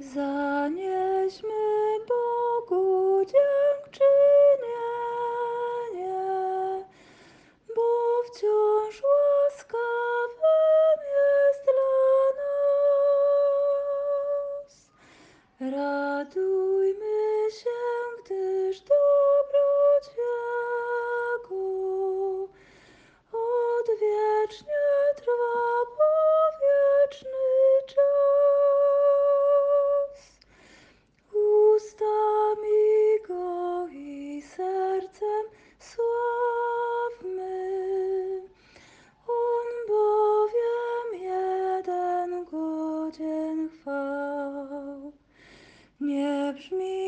Zanieśmy Bogu dziękczynienie, bo wciąż łaskawym jest dla nas. Radujmy me